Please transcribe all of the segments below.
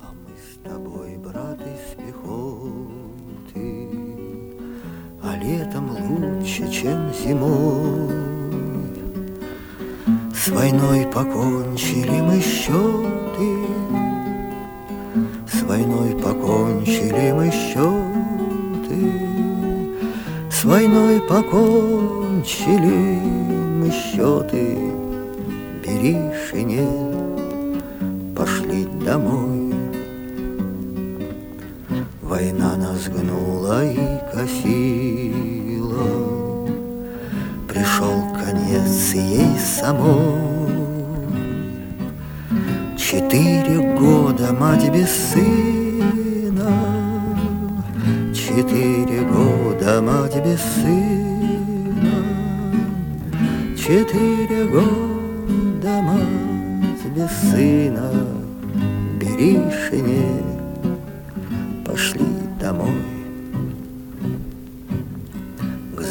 Amistad tá иначе, чем зимой. С войной покончили мы счеты, С войной покончили мы счеты, С войной покончили мы счеты. Бери шинель, пошли домой. Война нас гнула и косила, пришел конец ей самой. Четыре года мать без сына, Четыре года мать без сына, Четыре года мать без сына, Бери шинель, пошли домой.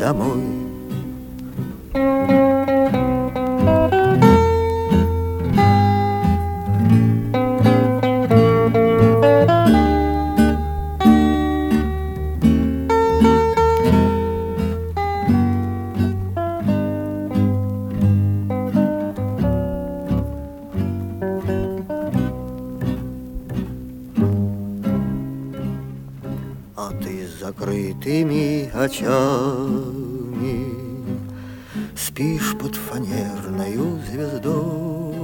пошли домой. очами Спишь под фанерною звездой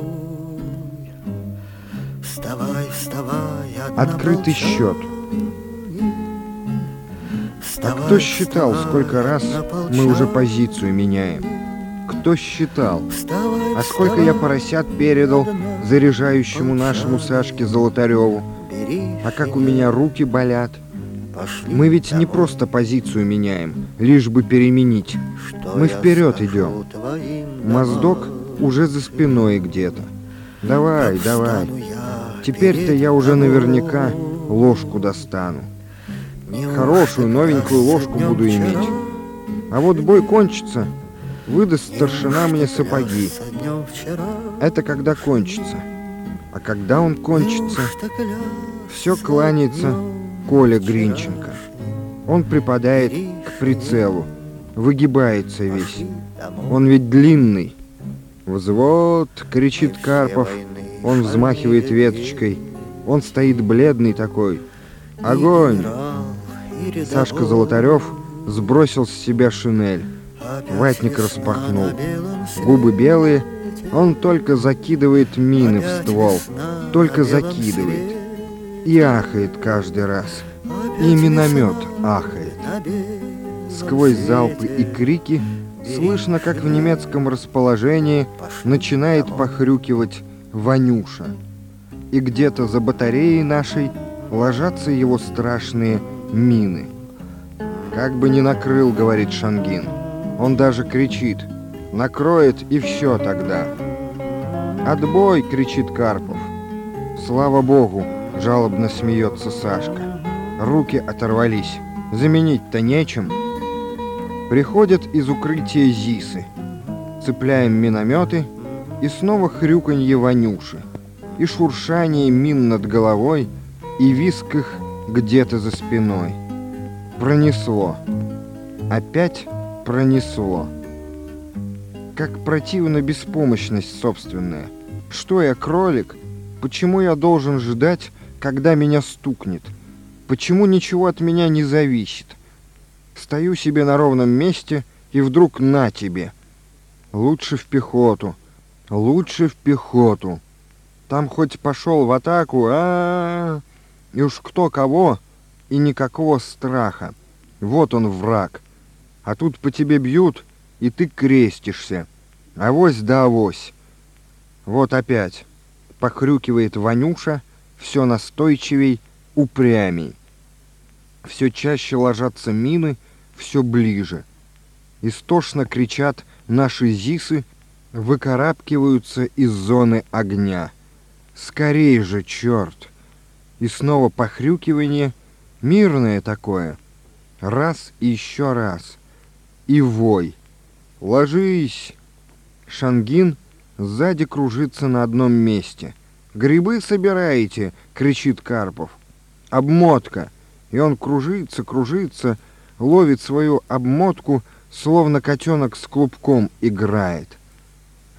Вставай, вставай, Открытый счет А кто считал, сколько раз мы уже позицию меняем? Кто считал? А сколько я поросят передал заряжающему нашему Сашке Золотареву? А как у меня руки болят – мы ведь не просто позицию меняем, лишь бы переменить. Мы вперед идем. Моздок уже за спиной где-то. Давай, давай. Теперь-то я уже наверняка ложку достану. Хорошую новенькую ложку буду иметь. А вот бой кончится, выдаст старшина мне сапоги. Это когда кончится. А когда он кончится, все кланяется Коля Гринченко. Он припадает к прицелу, выгибается весь. Он ведь длинный. «Взвод!» — кричит Карпов. Он взмахивает веточкой. Он стоит бледный такой. «Огонь!» Сашка Золотарев сбросил с себя шинель. Ватник распахнул. Губы белые, он только закидывает мины в ствол. Только закидывает и ахает каждый раз. И миномет ахает. Сквозь залпы и крики слышно, как в немецком расположении начинает похрюкивать Ванюша. И где-то за батареей нашей ложатся его страшные мины. «Как бы не накрыл», — говорит Шангин. Он даже кричит. «Накроет и все тогда». «Отбой!» — кричит Карпов. «Слава Богу!» Жалобно смеется Сашка. Руки оторвались. Заменить-то нечем. Приходят из укрытия ЗИСы. Цепляем минометы и снова хрюканье Ванюши. И шуршание мин над головой, и виск их где-то за спиной. Пронесло. Опять пронесло. Как противна беспомощность собственная. Что я, кролик? Почему я должен ждать, когда меня стукнет? Почему ничего от меня не зависит? Стою себе на ровном месте И вдруг на тебе. Лучше в пехоту. Лучше в пехоту. Там хоть пошел в атаку, а, -а, -а, и уж кто кого, и никакого страха. Вот он враг. А тут по тебе бьют, и ты крестишься. Авось да авось. Вот опять. Похрюкивает Ванюша, все настойчивей, упрямей. Все чаще ложатся мины, все ближе. Истошно кричат наши зисы, выкарабкиваются из зоны огня. Скорей же, черт! И снова похрюкивание, мирное такое. Раз и еще раз. И вой. Ложись! Шангин сзади кружится на одном месте. «Грибы собираете?» — кричит Карпов. «Обмотка!» И он кружится, кружится, ловит свою обмотку, словно котенок с клубком играет —